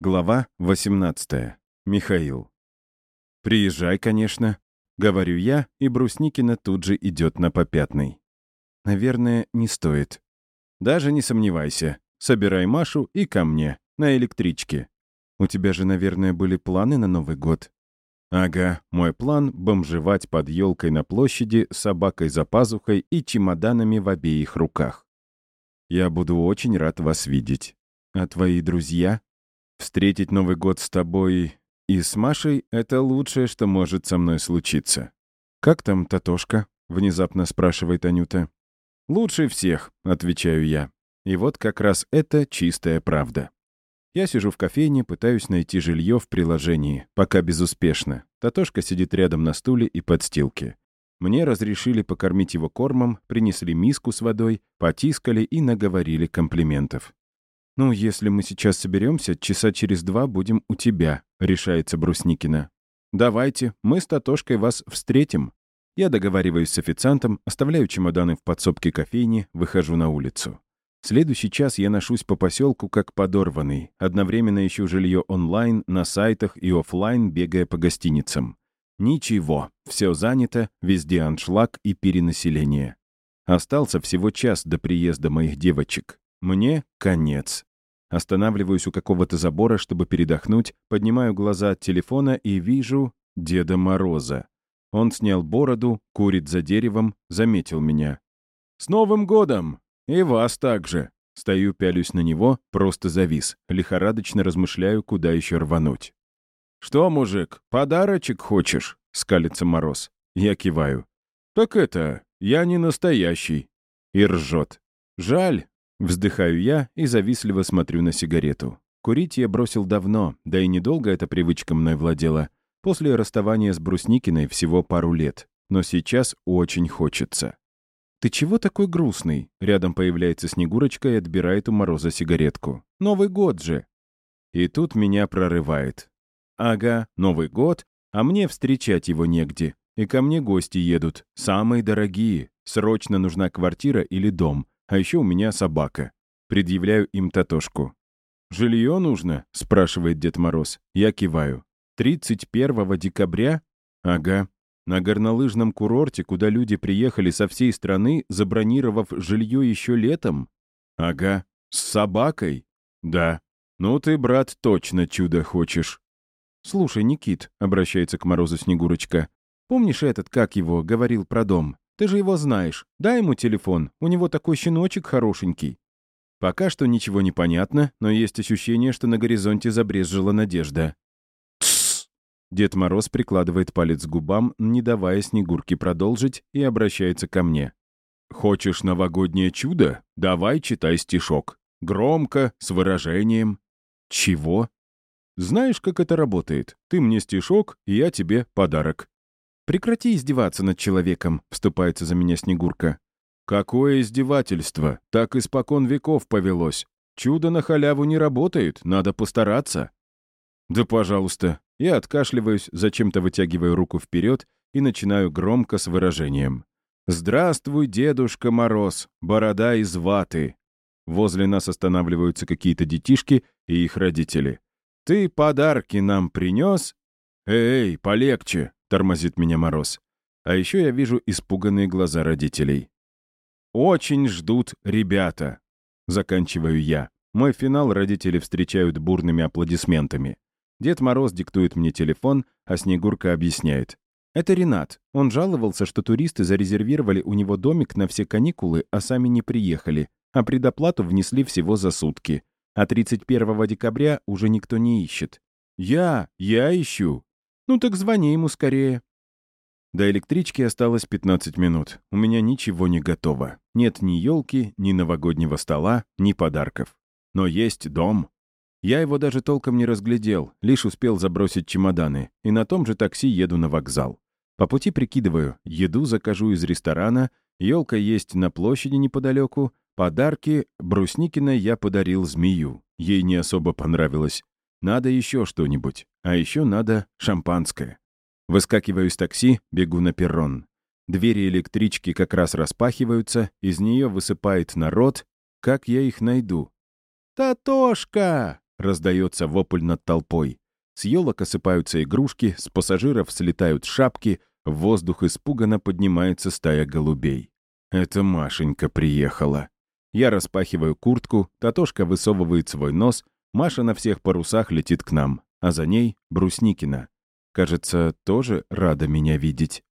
Глава 18. Михаил. «Приезжай, конечно», — говорю я, и Брусникина тут же идет на попятный. «Наверное, не стоит. Даже не сомневайся. Собирай Машу и ко мне, на электричке. У тебя же, наверное, были планы на Новый год?» «Ага, мой план — бомжевать под елкой на площади с собакой за пазухой и чемоданами в обеих руках. Я буду очень рад вас видеть. А твои друзья?» Встретить Новый год с тобой и с Машей — это лучшее, что может со мной случиться. «Как там Татошка?» — внезапно спрашивает Анюта. «Лучше всех», — отвечаю я. И вот как раз это чистая правда. Я сижу в кофейне, пытаюсь найти жилье в приложении, пока безуспешно. Татошка сидит рядом на стуле и подстилке. Мне разрешили покормить его кормом, принесли миску с водой, потискали и наговорили комплиментов. «Ну, если мы сейчас соберемся, часа через два будем у тебя», — решается Брусникина. «Давайте, мы с Татошкой вас встретим». Я договариваюсь с официантом, оставляю чемоданы в подсобке кофейни, выхожу на улицу. Следующий час я ношусь по поселку как подорванный, одновременно ищу жилье онлайн, на сайтах и офлайн, бегая по гостиницам. Ничего, все занято, везде аншлаг и перенаселение. Остался всего час до приезда моих девочек. Мне конец. Останавливаюсь у какого-то забора, чтобы передохнуть, поднимаю глаза от телефона и вижу Деда Мороза. Он снял бороду, курит за деревом, заметил меня. «С Новым годом! И вас также!» Стою, пялюсь на него, просто завис. Лихорадочно размышляю, куда еще рвануть. «Что, мужик, подарочек хочешь?» — скалится Мороз. Я киваю. «Так это, я не настоящий». И ржет. «Жаль, Вздыхаю я и завистливо смотрю на сигарету. Курить я бросил давно, да и недолго эта привычка мной владела. После расставания с Брусникиной всего пару лет. Но сейчас очень хочется. «Ты чего такой грустный?» Рядом появляется Снегурочка и отбирает у Мороза сигаретку. «Новый год же!» И тут меня прорывает. «Ага, Новый год, а мне встречать его негде. И ко мне гости едут, самые дорогие. Срочно нужна квартира или дом. А еще у меня собака. Предъявляю им Татошку. «Жилье нужно?» — спрашивает Дед Мороз. Я киваю. «31 декабря?» «Ага. На горнолыжном курорте, куда люди приехали со всей страны, забронировав жилье еще летом?» «Ага. С собакой?» «Да. Ну ты, брат, точно чудо хочешь». «Слушай, Никит», — обращается к Морозу Снегурочка, «помнишь этот, как его, говорил про дом? Ты же его знаешь. Дай ему телефон. У него такой щеночек хорошенький». Пока что ничего не понятно, но есть ощущение, что на горизонте забрезжила надежда. «Тссс!» Дед Мороз прикладывает палец к губам, не давая Снегурке продолжить, и обращается ко мне. «Хочешь новогоднее чудо? Давай читай стишок. Громко, с выражением». «Чего?» «Знаешь, как это работает? Ты мне стишок, и я тебе подарок. «Прекрати издеваться над человеком», — вступается за меня Снегурка. «Какое издевательство? Так испокон веков повелось. Чудо на халяву не работает, надо постараться». «Да пожалуйста». Я откашливаюсь, зачем-то вытягиваю руку вперед и начинаю громко с выражением. «Здравствуй, Дедушка Мороз, борода из ваты». Возле нас останавливаются какие-то детишки и их родители. «Ты подарки нам принес?» «Эй, полегче, — тормозит меня Мороз. А еще я вижу испуганные глаза родителей. «Очень ждут ребята», — заканчиваю я. Мой финал родители встречают бурными аплодисментами. Дед Мороз диктует мне телефон, а Снегурка объясняет. Это Ренат. Он жаловался, что туристы зарезервировали у него домик на все каникулы, а сами не приехали, а предоплату внесли всего за сутки. А 31 декабря уже никто не ищет. «Я! Я ищу!» «Ну так звони ему скорее». До электрички осталось 15 минут. У меня ничего не готово. Нет ни елки, ни новогоднего стола, ни подарков. Но есть дом. Я его даже толком не разглядел, лишь успел забросить чемоданы. И на том же такси еду на вокзал. По пути прикидываю, еду закажу из ресторана, елка есть на площади неподалеку, подарки Брусникина я подарил змею. Ей не особо понравилось. Надо еще что-нибудь. А еще надо шампанское. Выскакиваю из такси, бегу на перрон. Двери электрички как раз распахиваются, из нее высыпает народ. Как я их найду? «Татошка!» раздается вопль над толпой. С елок осыпаются игрушки, с пассажиров слетают шапки, в воздух испуганно поднимается стая голубей. Это Машенька приехала. Я распахиваю куртку, Татошка высовывает свой нос, Маша на всех парусах летит к нам, а за ней Брусникина. Кажется, тоже рада меня видеть.